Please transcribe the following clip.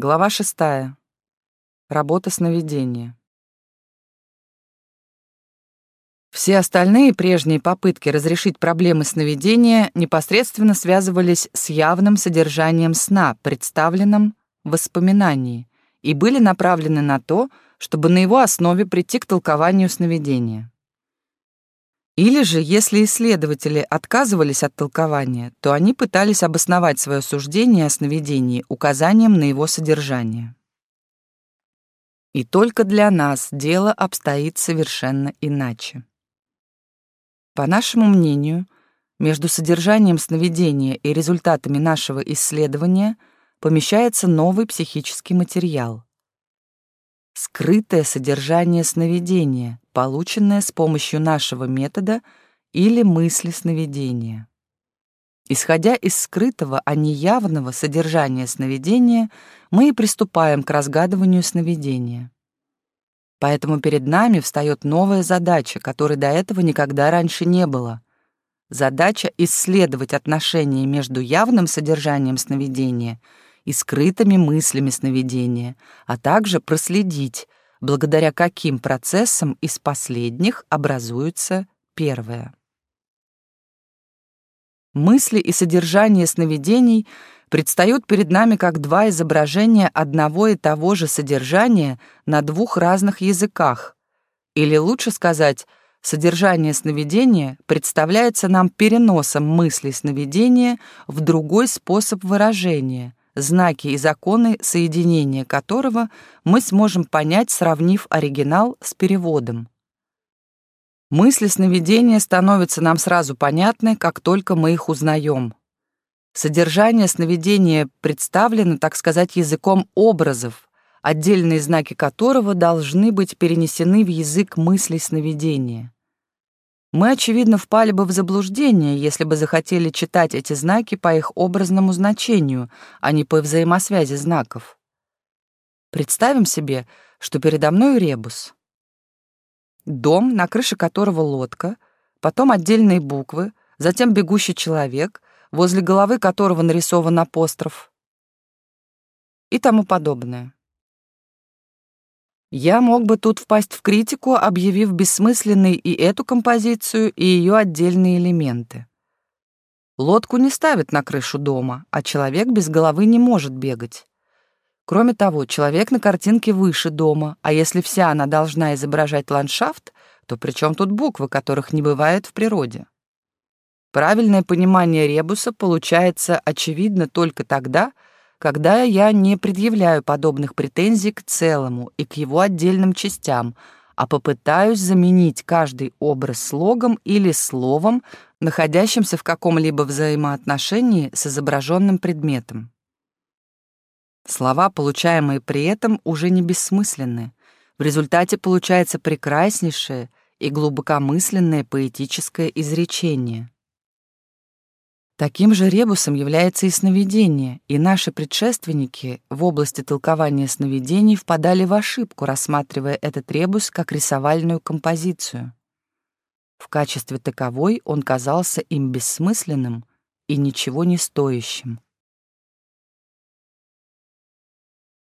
Глава шестая. Работа сновидения. Все остальные прежние попытки разрешить проблемы сновидения непосредственно связывались с явным содержанием сна, представленным в воспоминании, и были направлены на то, чтобы на его основе прийти к толкованию сновидения. Или же, если исследователи отказывались от толкования, то они пытались обосновать свое суждение о сновидении указанием на его содержание. И только для нас дело обстоит совершенно иначе. По нашему мнению, между содержанием сновидения и результатами нашего исследования помещается новый психический материал. Скрытое содержание сновидения, полученное с помощью нашего метода или мысли сновидения. Исходя из скрытого, а не явного содержания сновидения, мы и приступаем к разгадыванию сновидения. Поэтому перед нами встает новая задача, которой до этого никогда раньше не было. Задача исследовать отношения между явным содержанием сновидения и скрытыми мыслями сновидения, а также проследить, благодаря каким процессам из последних образуется первое. Мысли и содержание сновидений предстают перед нами как два изображения одного и того же содержания на двух разных языках. Или лучше сказать, содержание сновидения представляется нам переносом мыслей сновидения в другой способ выражения, знаки и законы соединения которого мы сможем понять, сравнив оригинал с переводом. Мысли сновидения становятся нам сразу понятны, как только мы их узнаем. Содержание сновидения представлено, так сказать, языком образов, отдельные знаки которого должны быть перенесены в язык мыслей сновидения. Мы, очевидно, впали бы в заблуждение, если бы захотели читать эти знаки по их образному значению, а не по взаимосвязи знаков. Представим себе, что передо мной ребус. Дом, на крыше которого лодка, потом отдельные буквы, затем бегущий человек, возле головы которого нарисован апостроф и тому подобное. Я мог бы тут впасть в критику, объявив бессмысленной и эту композицию, и ее отдельные элементы. Лодку не ставят на крышу дома, а человек без головы не может бегать. Кроме того, человек на картинке выше дома, а если вся она должна изображать ландшафт, то при чем тут буквы, которых не бывает в природе? Правильное понимание ребуса получается очевидно только тогда, когда я не предъявляю подобных претензий к целому и к его отдельным частям, а попытаюсь заменить каждый образ слогом или словом, находящимся в каком-либо взаимоотношении с изображенным предметом. Слова, получаемые при этом, уже не бессмысленны. В результате получается прекраснейшее и глубокомысленное поэтическое изречение. Таким же ребусом является и сновидение, и наши предшественники в области толкования сновидений впадали в ошибку, рассматривая этот ребус как рисовальную композицию. В качестве таковой он казался им бессмысленным и ничего не стоящим.